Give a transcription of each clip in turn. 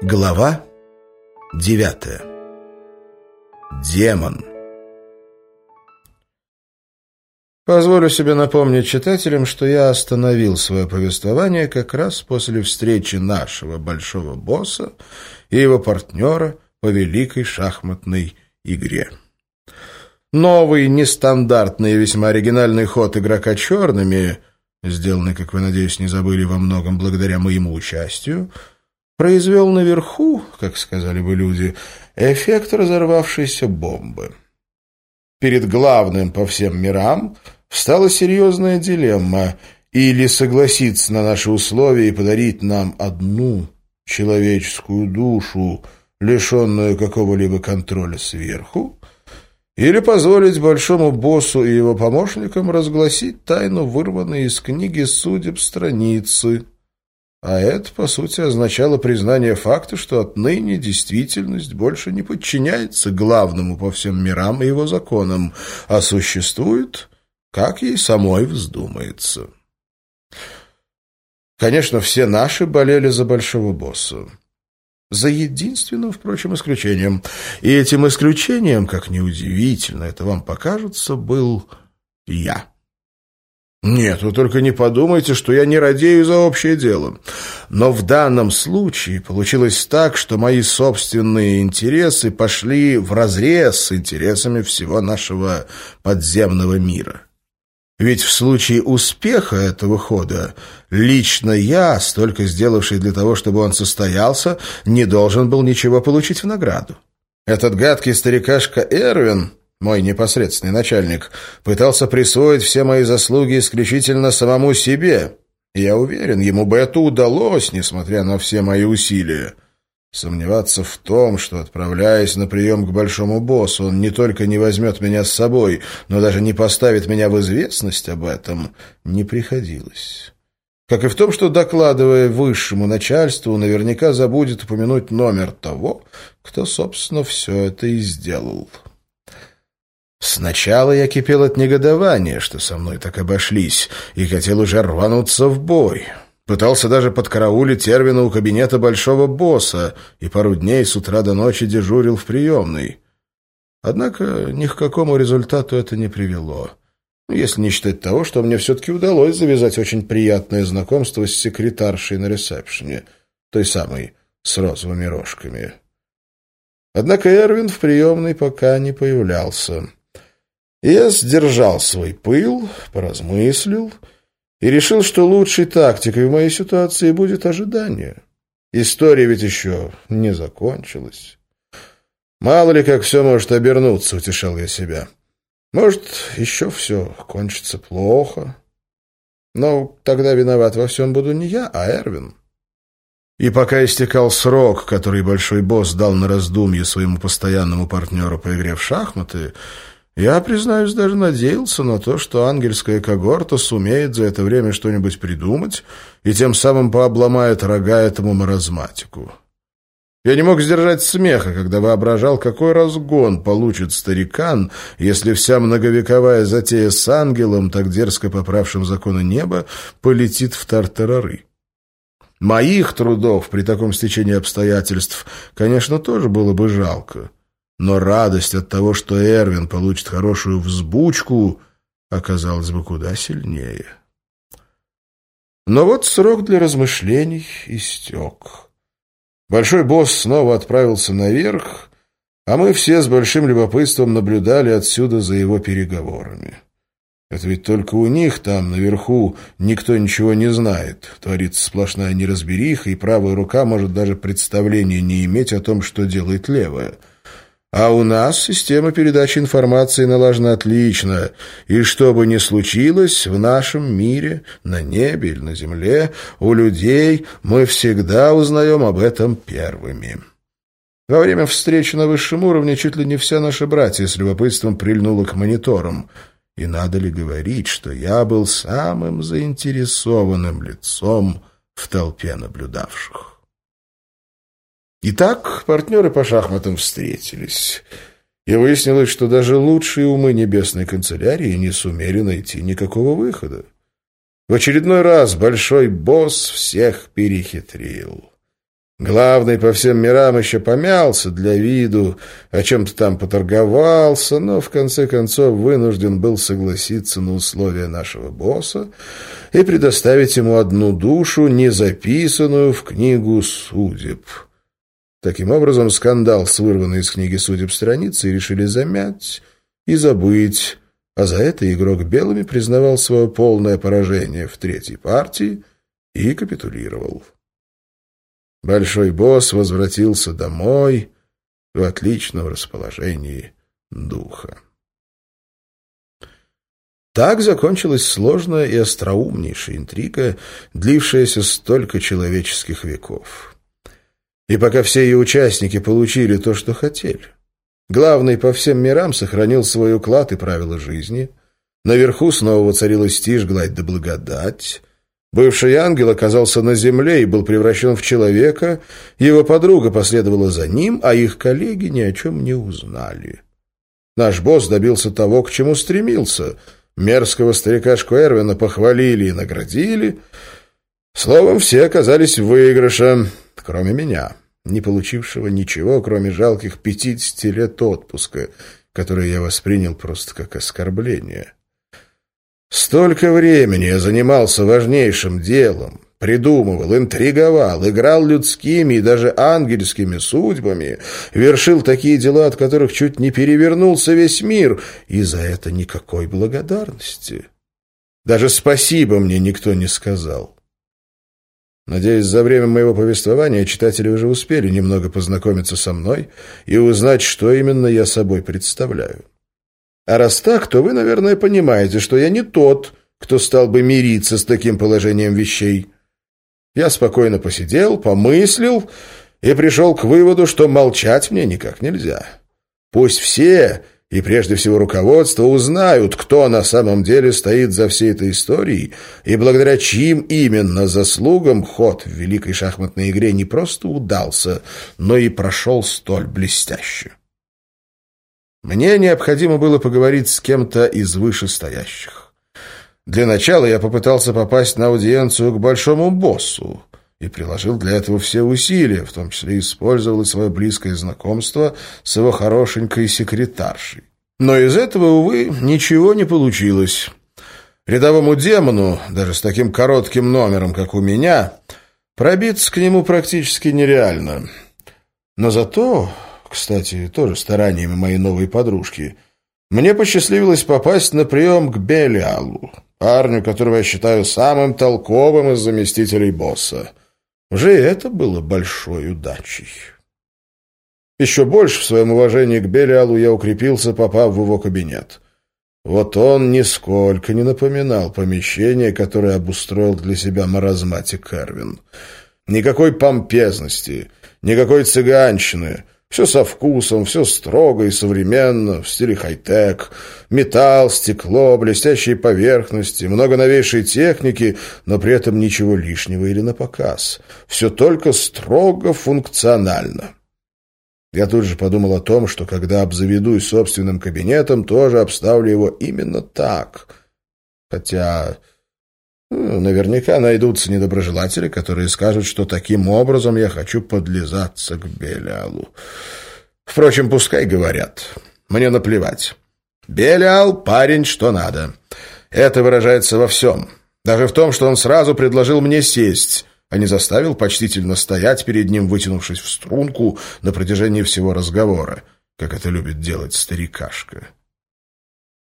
Глава девятая. Демон. Позволю себе напомнить читателям, что я остановил свое повествование как раз после встречи нашего большого босса и его партнера по великой шахматной игре. Новый, нестандартный и весьма оригинальный ход игрока черными, сделанный, как вы, надеюсь, не забыли во многом благодаря моему участию, произвел наверху, как сказали бы люди, эффект разорвавшейся бомбы. Перед главным по всем мирам — встала серьезная дилемма или согласиться на наши условия и подарить нам одну человеческую душу, лишенную какого-либо контроля сверху, или позволить большому боссу и его помощникам разгласить тайну вырванной из книги судеб страницы. А это, по сути, означало признание факта, что отныне действительность больше не подчиняется главному по всем мирам и его законам, а существует как ей самой вздумается. Конечно, все наши болели за большого босса. За единственным, впрочем, исключением. И этим исключением, как неудивительно это вам покажется, был я. Нет, вы только не подумайте, что я не радею за общее дело. Но в данном случае получилось так, что мои собственные интересы пошли вразрез с интересами всего нашего подземного мира. Ведь в случае успеха этого хода лично я, столько сделавший для того, чтобы он состоялся, не должен был ничего получить в награду. Этот гадкий старикашка Эрвин, мой непосредственный начальник, пытался присвоить все мои заслуги исключительно самому себе. я уверен, ему бы это удалось, несмотря на все мои усилия. Сомневаться в том, что, отправляясь на прием к большому боссу, он не только не возьмет меня с собой, но даже не поставит меня в известность об этом, не приходилось. Как и в том, что, докладывая высшему начальству, наверняка забудет упомянуть номер того, кто, собственно, все это и сделал. Сначала я кипел от негодования, что со мной так обошлись, и хотел уже рвануться в бой». Пытался даже подкараулить Тервина у кабинета большого босса и пару дней с утра до ночи дежурил в приемной. Однако ни к какому результату это не привело. Ну, если не считать того, что мне все-таки удалось завязать очень приятное знакомство с секретаршей на ресепшене, той самой с розовыми рожками. Однако Эрвин в приемной пока не появлялся. Я сдержал свой пыл, поразмыслил — и решил, что лучшей тактикой в моей ситуации будет ожидание. История ведь еще не закончилась. Мало ли как все может обернуться, утешал я себя. Может, еще все кончится плохо. Но тогда виноват во всем буду не я, а Эрвин. И пока истекал срок, который большой босс дал на раздумье своему постоянному партнеру по игре в шахматы, я, признаюсь, даже надеялся на то, что ангельская когорта сумеет за это время что-нибудь придумать и тем самым пообломает рога этому маразматику. Я не мог сдержать смеха, когда воображал, какой разгон получит старикан, если вся многовековая затея с ангелом, так дерзко поправшим законы неба, полетит в тартарары. Моих трудов при таком стечении обстоятельств, конечно, тоже было бы жалко но радость от того, что Эрвин получит хорошую взбучку, оказалась бы куда сильнее. Но вот срок для размышлений истек. Большой босс снова отправился наверх, а мы все с большим любопытством наблюдали отсюда за его переговорами. Это ведь только у них там, наверху, никто ничего не знает. Творится сплошная неразбериха, и правая рука может даже представления не иметь о том, что делает левая — а у нас система передачи информации налажена отлично, и что бы ни случилось в нашем мире, на небе или на земле, у людей мы всегда узнаем об этом первыми. Во время встречи на высшем уровне чуть ли не вся наша братья с любопытством прильнула к мониторам. И надо ли говорить, что я был самым заинтересованным лицом в толпе наблюдавших. Итак, партнеры по шахматам встретились. и выяснилось, что даже лучшие умы небесной канцелярии не сумели найти никакого выхода. В очередной раз большой босс всех перехитрил. Главный по всем мирам еще помялся для виду, о чем-то там поторговался, но в конце концов вынужден был согласиться на условия нашего босса и предоставить ему одну душу, не записанную в книгу судеб. Таким образом, скандал с вырванной из книги судеб страницы решили замять и забыть, а за это игрок белыми признавал свое полное поражение в третьей партии и капитулировал. Большой босс возвратился домой в отличном расположении духа. Так закончилась сложная и остроумнейшая интрига, длившаяся столько человеческих веков. И пока все ее участники получили то, что хотели. Главный по всем мирам сохранил свой уклад и правила жизни. Наверху снова воцарилась тишь, гладь да благодать. Бывший ангел оказался на земле и был превращен в человека, его подруга последовала за ним, а их коллеги ни о чем не узнали. Наш босс добился того, к чему стремился. Мерзкого старикашку Эрвина похвалили и наградили. Словом, все оказались в выигрыше, кроме меня, не получившего ничего, кроме жалких пятидесяти лет отпуска, которые я воспринял просто как оскорбление. Столько времени я занимался важнейшим делом, придумывал, интриговал, играл людскими и даже ангельскими судьбами, вершил такие дела, от которых чуть не перевернулся весь мир, и за это никакой благодарности. Даже спасибо мне никто не сказал. Надеюсь, за время моего повествования читатели уже успели немного познакомиться со мной и узнать, что именно я собой представляю. А раз так, то вы, наверное, понимаете, что я не тот, кто стал бы мириться с таким положением вещей. Я спокойно посидел, помыслил и пришел к выводу, что молчать мне никак нельзя. Пусть все, и прежде всего руководство, узнают, кто на самом деле стоит за всей этой историей, и благодаря чьим именно заслугам ход в великой шахматной игре не просто удался, но и прошел столь блестяще. Мне необходимо было поговорить с кем-то из вышестоящих. Для начала я попытался попасть на аудиенцию к большому боссу и приложил для этого все усилия, в том числе использовал и свое близкое знакомство с его хорошенькой секретаршей. Но из этого, увы, ничего не получилось. Рядовому демону, даже с таким коротким номером, как у меня, пробиться к нему практически нереально. Но зато кстати, тоже стараниями моей новой подружки, мне посчастливилось попасть на прием к Белиалу, парню, которого я считаю самым толковым из заместителей босса. Уже это было большой удачей. Еще больше в своем уважении к Белиалу я укрепился, попав в его кабинет. Вот он нисколько не напоминал помещение, которое обустроил для себя маразматик Эрвин. Никакой помпезности, никакой цыганщины — все со вкусом, все строго и современно, в стиле хай-тек. Металл, стекло, блестящие поверхности, много новейшей техники, но при этом ничего лишнего или на показ. Все только строго функционально. Я тут же подумал о том, что когда обзаведусь собственным кабинетом, тоже обставлю его именно так. Хотя... Ну, наверняка найдутся недоброжелатели, которые скажут, что таким образом я хочу подлизаться к Белиалу. Впрочем, пускай говорят. Мне наплевать. Белиал — парень, что надо. Это выражается во всем. Даже в том, что он сразу предложил мне сесть, а не заставил почтительно стоять перед ним, вытянувшись в струнку на протяжении всего разговора, как это любит делать старикашка.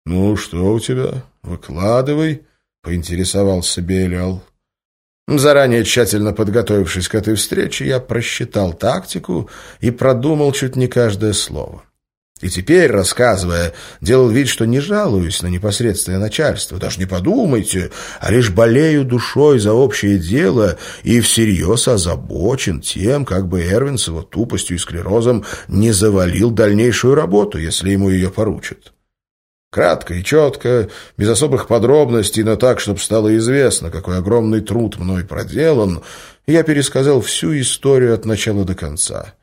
«Ну, что у тебя? Выкладывай». — поинтересовался Белиал. Заранее тщательно подготовившись к этой встрече, я просчитал тактику и продумал чуть не каждое слово. И теперь, рассказывая, делал вид, что не жалуюсь на непосредственное начальство, даже не подумайте, а лишь болею душой за общее дело и всерьез озабочен тем, как бы Эрвин с его тупостью и склерозом не завалил дальнейшую работу, если ему ее поручат. Кратко и четко, без особых подробностей, но так, чтобы стало известно, какой огромный труд мной проделан, я пересказал всю историю от начала до конца.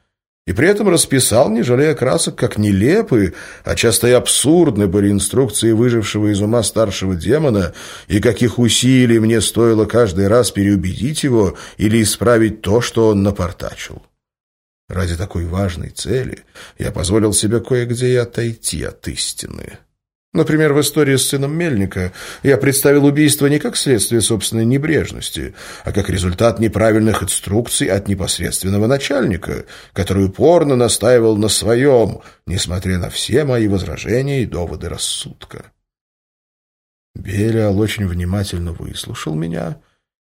и при этом расписал, не жалея красок, как нелепые, а часто и абсурдны были инструкции выжившего из ума старшего демона, и каких усилий мне стоило каждый раз переубедить его или исправить то, что он напортачил. Ради такой важной цели я позволил себе кое-где и отойти от истины. Например, в истории с сыном Мельника я представил убийство не как следствие собственной небрежности, а как результат неправильных инструкций от непосредственного начальника, который упорно настаивал на своем, несмотря на все мои возражения и доводы рассудка. Белиал очень внимательно выслушал меня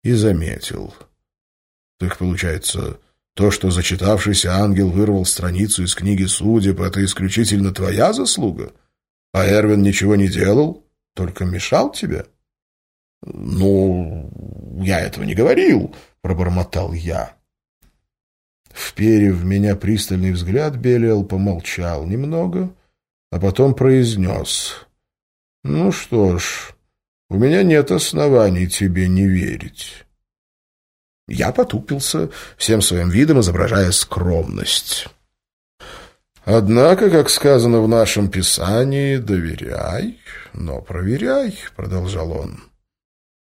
и заметил. Так получается, то, что зачитавшийся ангел вырвал страницу из книги судеб, это исключительно твоя заслуга? — а Эрвин ничего не делал, только мешал тебе? Ну, я этого не говорил, пробормотал я. Вперев в меня пристальный взгляд, Белиэл помолчал немного, а потом произнес. «Ну что ж, у меня нет оснований тебе не верить». Я потупился, всем своим видом изображая скромность. Однако, как сказано в нашем Писании, доверяй, но проверяй, — продолжал он.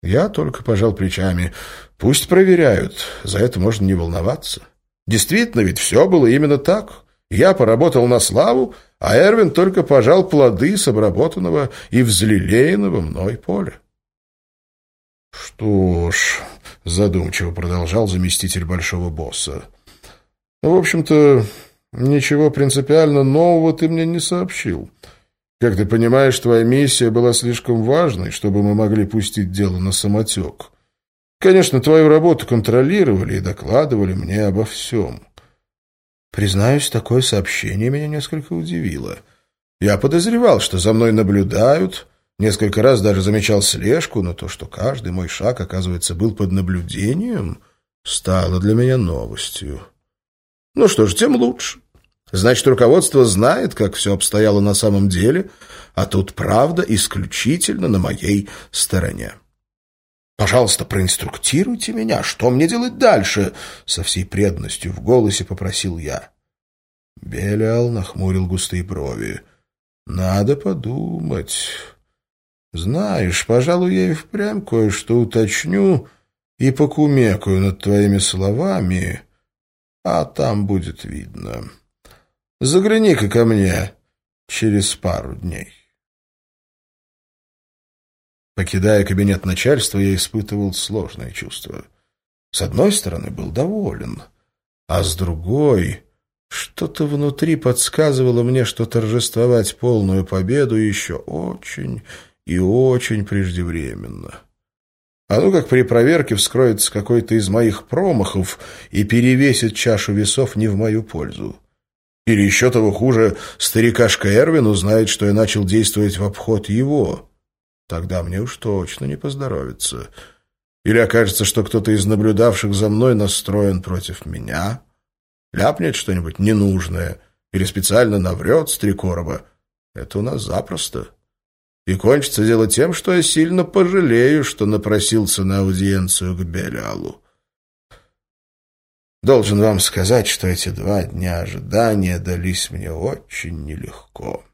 Я только пожал плечами. Пусть проверяют, за это можно не волноваться. Действительно, ведь все было именно так. Я поработал на славу, а Эрвин только пожал плоды с обработанного и взлелеянного мной поля. «Что ж», — задумчиво продолжал заместитель большого босса, — «в общем-то, Ничего принципиально нового ты мне не сообщил. Как ты понимаешь, твоя миссия была слишком важной, чтобы мы могли пустить дело на самотек. Конечно, твою работу контролировали и докладывали мне обо всем. Признаюсь, такое сообщение меня несколько удивило. Я подозревал, что за мной наблюдают, несколько раз даже замечал слежку, но то, что каждый мой шаг, оказывается, был под наблюдением, стало для меня новостью. Ну что ж, тем лучше. Значит, руководство знает, как все обстояло на самом деле, а тут правда исключительно на моей стороне. «Пожалуйста, проинструктируйте меня, что мне делать дальше?» Со всей преданностью в голосе попросил я. Белиал нахмурил густые брови. «Надо подумать. Знаешь, пожалуй, я и впрямь кое-что уточню и покумекаю над твоими словами» а там будет видно. Загляни-ка ко мне через пару дней. Покидая кабинет начальства, я испытывал сложное чувство. С одной стороны, был доволен, а с другой... Что-то внутри подсказывало мне, что торжествовать полную победу еще очень и очень преждевременно. А ну как при проверке вскроется какой-то из моих промахов и перевесит чашу весов не в мою пользу. Или еще того хуже, старикашка Эрвин узнает, что я начал действовать в обход его. Тогда мне уж точно не поздоровится. Или окажется, что кто-то из наблюдавших за мной настроен против меня, ляпнет что-нибудь ненужное или специально наврет с три короба. Это у нас запросто. И кончится дело тем, что я сильно пожалею, что напросился на аудиенцию к Белялу. Должен вам сказать, что эти два дня ожидания дались мне очень нелегко.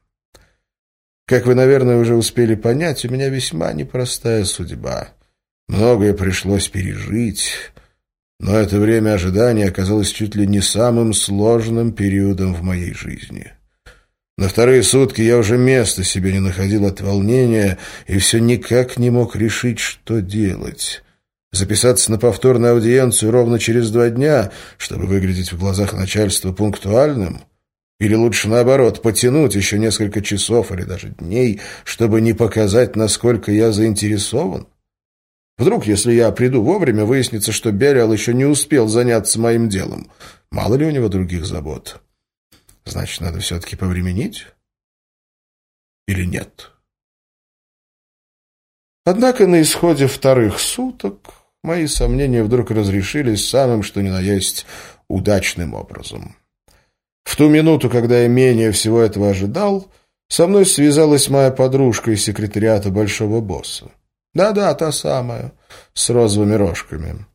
Как вы, наверное, уже успели понять, у меня весьма непростая судьба. Многое пришлось пережить, но это время ожидания оказалось чуть ли не самым сложным периодом в моей жизни. На вторые сутки я уже места себе не находил от волнения и все никак не мог решить, что делать. Записаться на повторную аудиенцию ровно через два дня, чтобы выглядеть в глазах начальства пунктуальным? Или лучше наоборот, потянуть еще несколько часов или даже дней, чтобы не показать, насколько я заинтересован? Вдруг, если я приду вовремя, выяснится, что Бериал еще не успел заняться моим делом. Мало ли у него других забот. Значит, надо все-таки повременить? Или нет? Однако на исходе вторых суток мои сомнения вдруг разрешились самым, что ни на есть, удачным образом. В ту минуту, когда я менее всего этого ожидал, со мной связалась моя подружка из секретариата большого босса. Да-да, та самая, с розовыми рожками.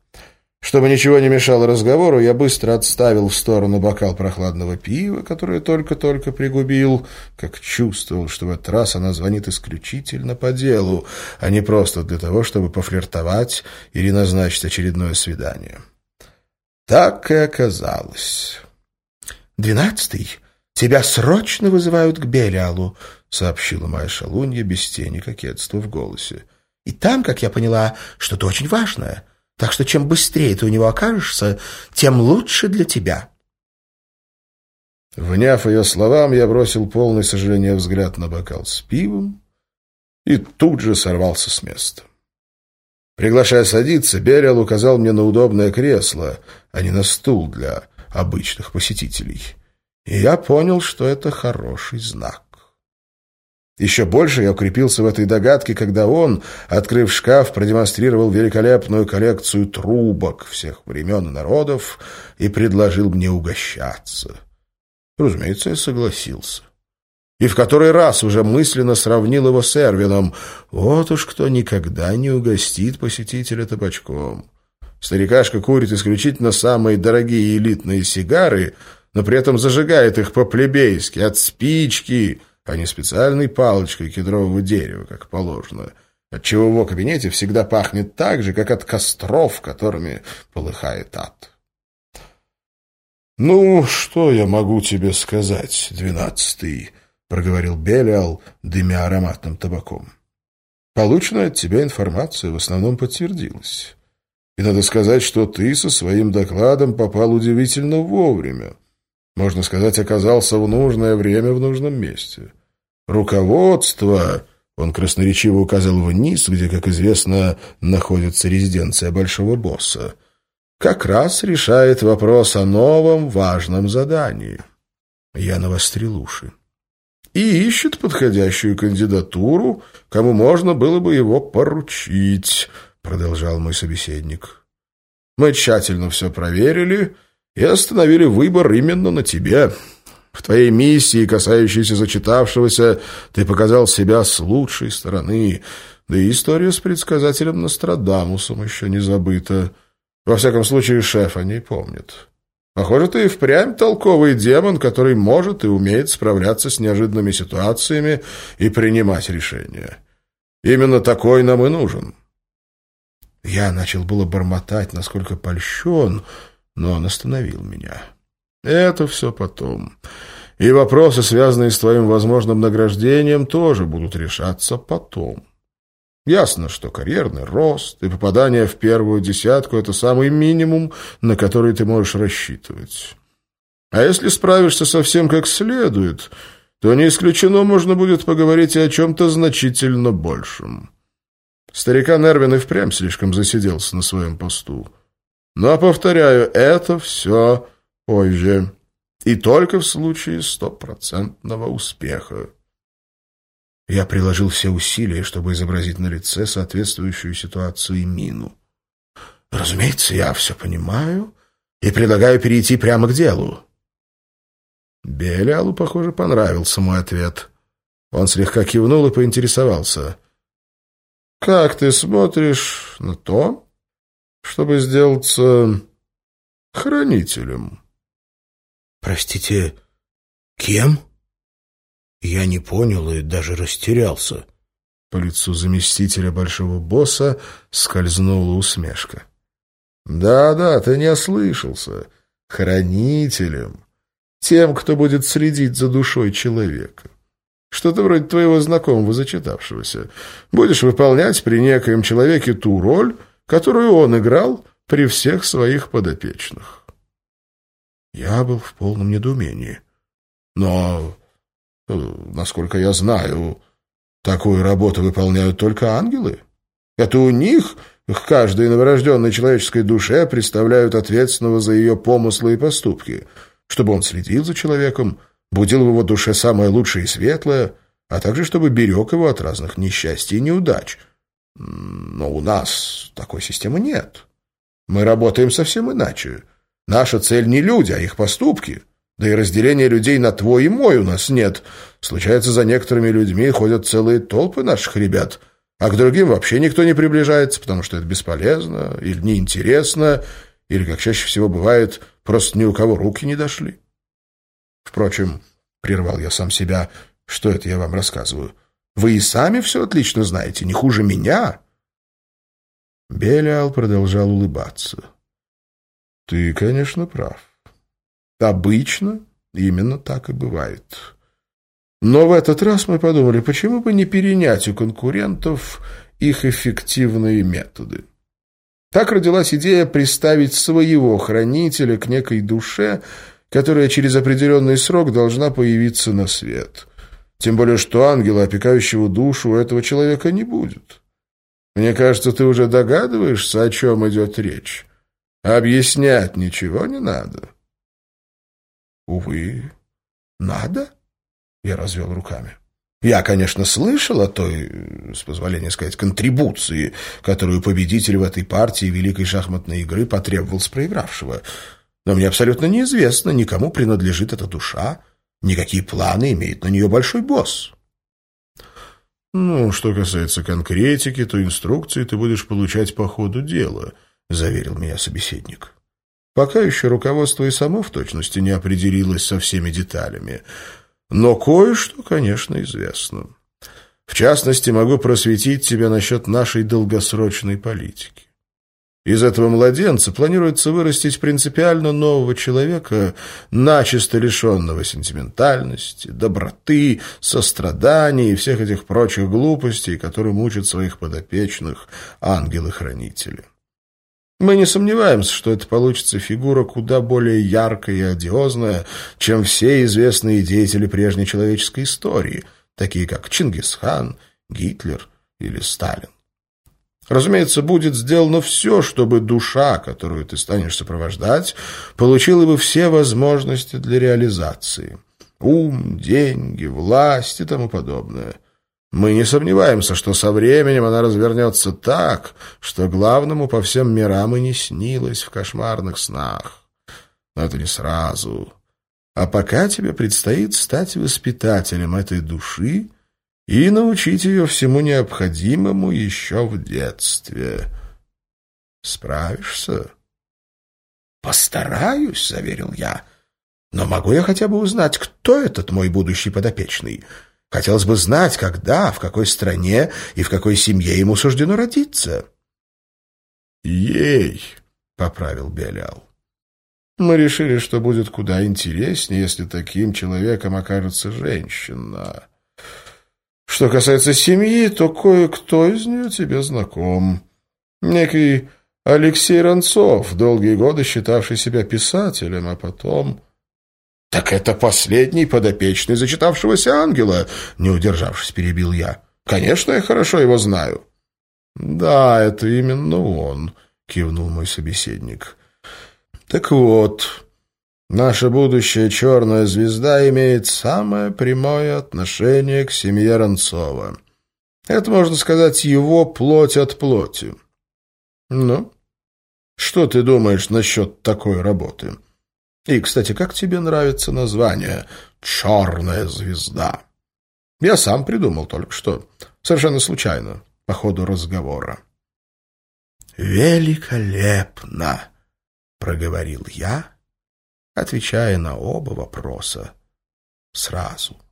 Чтобы ничего не мешало разговору, я быстро отставил в сторону бокал прохладного пива, которое только-только пригубил, как чувствовал, что в этот раз она звонит исключительно по делу, а не просто для того, чтобы пофлиртовать или назначить очередное свидание. Так и оказалось. «Двенадцатый, тебя срочно вызывают к Белиалу», — сообщила моя шалунья без тени кокетства в голосе. «И там, как я поняла, что-то очень важное». Так что чем быстрее ты у него окажешься, тем лучше для тебя». Вняв ее словам, я бросил полный сожаления взгляд на бокал с пивом и тут же сорвался с места. Приглашая садиться, Бериал указал мне на удобное кресло, а не на стул для обычных посетителей. И я понял, что это хороший знак. Еще больше я укрепился в этой догадке, когда он, открыв шкаф, продемонстрировал великолепную коллекцию трубок всех времен и народов и предложил мне угощаться. Разумеется, я согласился. И в который раз уже мысленно сравнил его с Эрвином. Вот уж кто никогда не угостит посетителя табачком. Старикашка курит исключительно самые дорогие элитные сигары, но при этом зажигает их по-плебейски, от спички а не специальной палочкой кедрового дерева, как положено, отчего в его кабинете всегда пахнет так же, как от костров, которыми полыхает ад. «Ну, что я могу тебе сказать, двенадцатый?» — проговорил Белиал, дымя ароматным табаком. «Полученная от тебя информация в основном подтвердилась. И надо сказать, что ты со своим докладом попал удивительно вовремя можно сказать, оказался в нужное время в нужном месте. Руководство, он красноречиво указал вниз, где, как известно, находится резиденция большого босса, как раз решает вопрос о новом важном задании. Я навострил уши. И ищет подходящую кандидатуру, кому можно было бы его поручить, продолжал мой собеседник. Мы тщательно все проверили и остановили выбор именно на тебе. В твоей миссии, касающейся зачитавшегося, ты показал себя с лучшей стороны, да и история с предсказателем Нострадамусом еще не забыта. Во всяком случае, шеф о ней помнит. Похоже, ты и впрямь толковый демон, который может и умеет справляться с неожиданными ситуациями и принимать решения. Именно такой нам и нужен. Я начал было бормотать, насколько польщен, но он остановил меня. Это все потом. И вопросы, связанные с твоим возможным награждением, тоже будут решаться потом. Ясно, что карьерный рост и попадание в первую десятку – это самый минимум, на который ты можешь рассчитывать. А если справишься совсем как следует, то не исключено можно будет поговорить и о чем-то значительно большем. Старикан Эрвин и впрямь слишком засиделся на своем посту. Но, повторяю, это все позже. И только в случае стопроцентного успеха. Я приложил все усилия, чтобы изобразить на лице соответствующую ситуацию и мину. Разумеется, я все понимаю и предлагаю перейти прямо к делу. Белиалу, похоже, понравился мой ответ. Он слегка кивнул и поинтересовался. «Как ты смотришь на то, чтобы сделаться хранителем. Простите, кем? Я не понял и даже растерялся. По лицу заместителя большого босса скользнула усмешка. «Да-да, ты не ослышался. Хранителем. Тем, кто будет следить за душой человека. Что-то вроде твоего знакомого зачитавшегося. Будешь выполнять при некоем человеке ту роль, которую он играл при всех своих подопечных. Я был в полном недоумении. Но, э, насколько я знаю, такую работу выполняют только ангелы. Это у них к каждой новорожденной человеческой душе представляют ответственного за ее помыслы и поступки, чтобы он следил за человеком, будил в его душе самое лучшее и светлое, а также чтобы берег его от разных несчастий и неудач — но у нас такой системы нет. Мы работаем совсем иначе. Наша цель не люди, а их поступки. Да и разделения людей на твой и мой у нас нет. Случается, за некоторыми людьми ходят целые толпы наших ребят, а к другим вообще никто не приближается, потому что это бесполезно или неинтересно, или, как чаще всего бывает, просто ни у кого руки не дошли. Впрочем, прервал я сам себя, что это я вам рассказываю. Вы и сами все отлично знаете, не хуже меня. Белиал продолжал улыбаться. Ты, конечно, прав. Обычно именно так и бывает. Но в этот раз мы подумали, почему бы не перенять у конкурентов их эффективные методы. Так родилась идея приставить своего хранителя к некой душе, которая через определенный срок должна появиться на свет. Тем более, что ангела, опекающего душу, у этого человека не будет. Мне кажется, ты уже догадываешься, о чем идет речь. Объяснять ничего не надо. Увы, надо? Я развел руками. Я, конечно, слышал о той, с позволения сказать, контрибуции, которую победитель в этой партии Великой шахматной игры потребовал с проигравшего. Но мне абсолютно неизвестно, никому принадлежит эта душа, никакие планы имеет на нее большой босс. «Ну, что касается конкретики, то инструкции ты будешь получать по ходу дела», — заверил меня собеседник. «Пока еще руководство и само в точности не определилось со всеми деталями». Но кое-что, конечно, известно. В частности, могу просветить тебя насчет нашей долгосрочной политики. Из этого младенца планируется вырастить принципиально нового человека, начисто лишенного сентиментальности, доброты, сострадания и всех этих прочих глупостей, которые мучат своих подопечных ангелы-хранители. Мы не сомневаемся, что это получится фигура куда более яркая и одиозная, чем все известные деятели прежней человеческой истории, такие как Чингисхан, Гитлер или Сталин. Разумеется, будет сделано все, чтобы душа, которую ты станешь сопровождать, получила бы все возможности для реализации. Ум, деньги, власть и тому подобное. Мы не сомневаемся, что со временем она развернется так, что главному по всем мирам и не снилось в кошмарных снах. Но это не сразу. А пока тебе предстоит стать воспитателем этой души и научить ее всему необходимому еще в детстве. Справишься? «Постараюсь», — заверил я. «Но могу я хотя бы узнать, кто этот мой будущий подопечный?» Хотелось бы знать, когда, в какой стране и в какой семье ему суждено родиться. «Ей!» — поправил Белял. «Мы решили, что будет куда интереснее, если таким человеком окажется женщина. Что касается семьи, то кое-кто из нее тебе знаком. Некий Алексей Ранцов, долгие годы считавший себя писателем, а потом...» «Так это последний подопечный зачитавшегося ангела», — не удержавшись, перебил я. «Конечно, я хорошо его знаю». «Да, это именно он», — кивнул мой собеседник. «Так вот, наша будущая черная звезда имеет самое прямое отношение к семье Ранцова. Это, можно сказать, его плоть от плоти. Ну, что ты думаешь насчет такой работы?» И, кстати, как тебе нравится название «Черная звезда»? Я сам придумал только что, совершенно случайно, по ходу разговора. «Великолепно!» — проговорил я, отвечая на оба вопроса сразу.